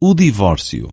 o divórcio.